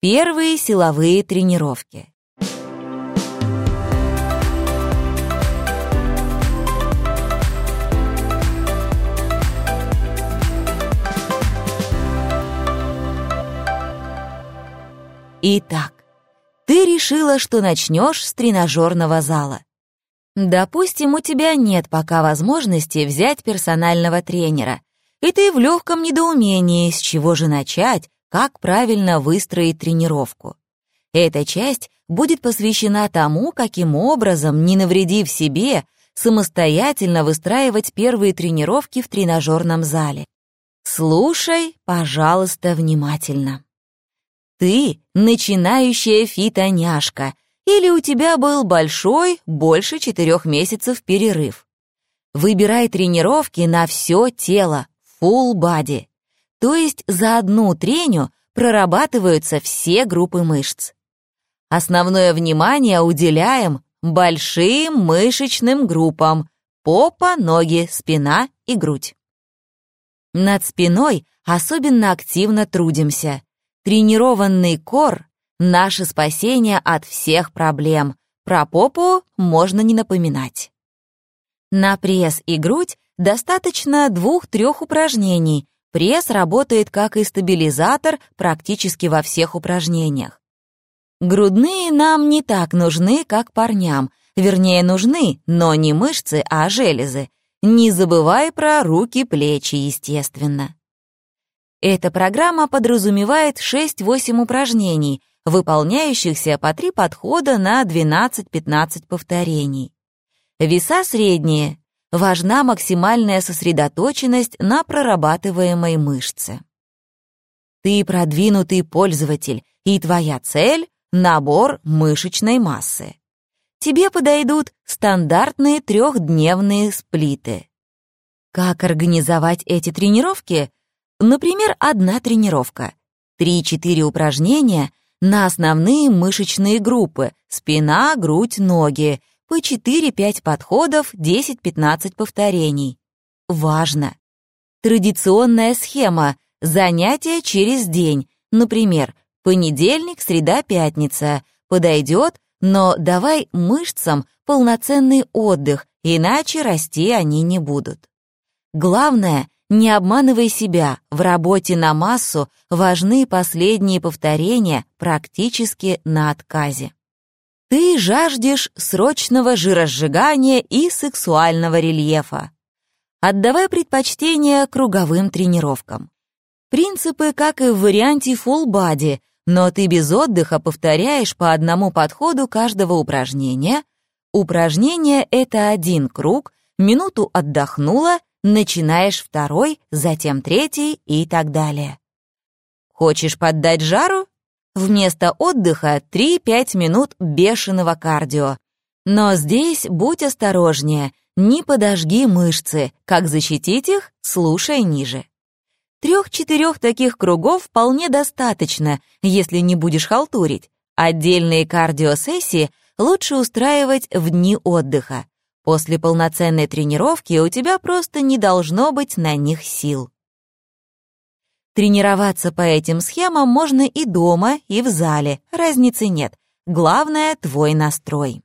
Первые силовые тренировки. Итак, ты решила, что начнешь с тренажерного зала. Допустим, у тебя нет пока возможности взять персонального тренера, и ты в легком недоумении, с чего же начать, как правильно выстроить тренировку. Эта часть будет посвящена тому, каким образом, не навредив себе, самостоятельно выстраивать первые тренировки в тренажерном зале. Слушай, пожалуйста, внимательно. Ты начинающая фитоняшка, или у тебя был большой, больше четырех месяцев перерыв. Выбирай тренировки на все тело, full body. То есть за одну треню прорабатываются все группы мышц. Основное внимание уделяем большим мышечным группам попа, ноги, спина и грудь. Над спиной особенно активно трудимся. Тренированный кор — наше спасение от всех проблем. Про попу можно не напоминать. На пресс и грудь достаточно двух-трех упражнений. Пресс работает как и стабилизатор практически во всех упражнениях. Грудные нам не так нужны, как парням. Вернее, нужны, но не мышцы, а железы. Не забывай про руки-плечи, естественно. Эта программа подразумевает 6-8 упражнений, выполняющихся по 3 подхода на 12-15 повторений. Веса средние. Важна максимальная сосредоточенность на прорабатываемой мышце. Ты продвинутый пользователь, и твоя цель — набор мышечной массы. Тебе подойдут стандартные трехдневные сплиты. Как организовать эти тренировки? Например, одна тренировка. 3-4 упражнения на основные мышечные группы – спина, грудь, ноги, по 4-5 подходов, 10-15 повторений. Важно! Традиционная схема – занятия через день, например, понедельник, среда, пятница. Подойдет, но давай мышцам полноценный отдых, иначе расти они не будут. Главное – не обманывай себя, в работе на массу важны последние повторения практически на отказе. Ты жаждешь срочного жиросжигания и сексуального рельефа. Отдавай предпочтение круговым тренировкам. Принципы, как и в варианте full body, но ты без отдыха повторяешь по одному подходу каждого упражнения. Упражнение — это один круг, минуту отдохнула начинаешь второй, затем третий и так далее. Хочешь поддать жару? Вместо отдыха 3-5 минут бешеного кардио. Но здесь будь осторожнее, не подожги мышцы. Как защитить их, слушай ниже. Трех-четырех таких кругов вполне достаточно, если не будешь халтурить. Отдельные кардиосессии лучше устраивать в дни отдыха. После полноценной тренировки у тебя просто не должно быть на них сил. Тренироваться по этим схемам можно и дома, и в зале, разницы нет. Главное — твой настрой.